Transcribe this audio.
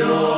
주여